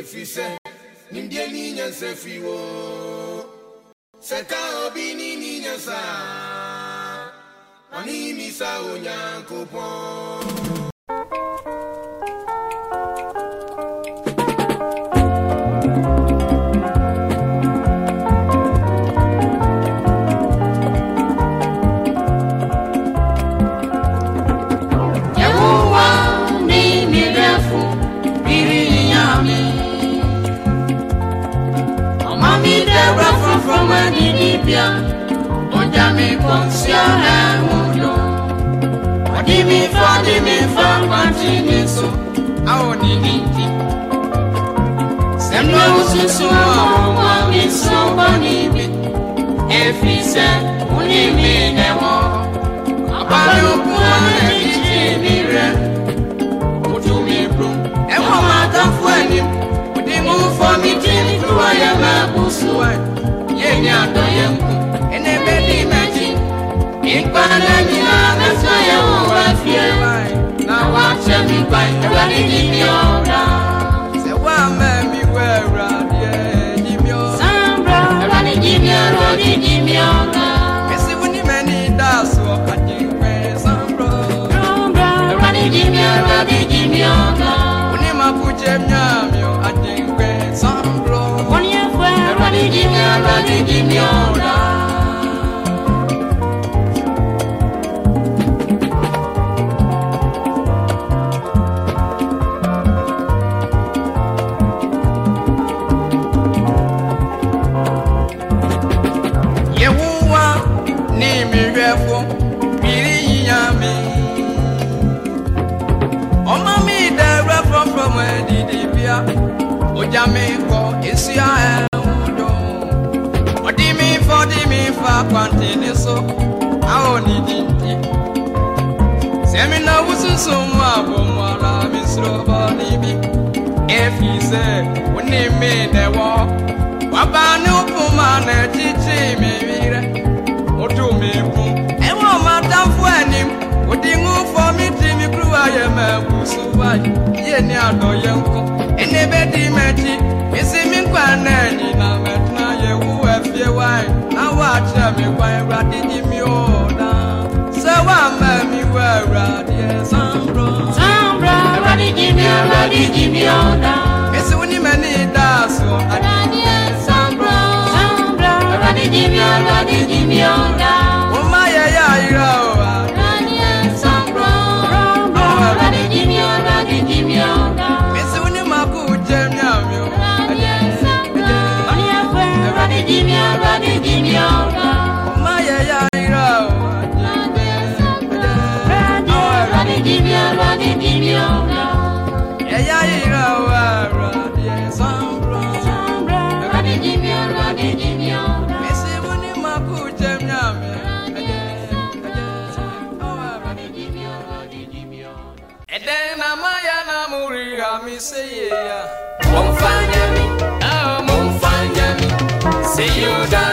ɛfiri sɛ nimdeɛ ni nyansa firi wɔ sɛ ka obi ne ni nyansa ɔne mi sa mi funziona uno. Ma mi fa, dimmi fa quanti ne so, a ogni vinti. Sembra un senso uomo, mi so bonibili, e fisse un imine uomo. ban awurade ni mi ɔwura. me a mɛ mi wɔ awurade ni mi ɔwura. sanbra awurade ni mi awurade ni da so ɔkadì pɛ sanbra. sanbra awurade ni mi awurade ni ma bu jɛ mi ami ɔkadì pɛ sanbra. wɔn yɛ fɔ awurade ni mi èmi náà wúsùsùn mú àbọ̀ mọ́ ara mi sọ̀rọ̀ bọ́ níbí. efi sẹ òní mi dẹ̀wọ́ wà bá ní òkun máa nà títí mi rí rẹ ó dùn mí fún. ẹ̀wọ̀n máa dá fún ẹni òdi ń fọ mí tí mi kúrú ayẹ mẹ́kù sùn báyìí yé ní àdọ̀ yẹn ń kọ́ ẹni bẹ́ẹ̀ di mẹ́tì mi sì mí kọ́ ẹ̀ náà ẹ̀yìn náà mẹ́tì náà yẹ wú ẹ̀ fi wáyé náà wà á tẹ̀ mí wáyé rà dídí mi ò náà sẹ́wọ́n àmọ́ mi wura deɛ sambro. sambro awurade give me jimi ɔda. I ni mɛ ni da so. me, ah, me. see you down.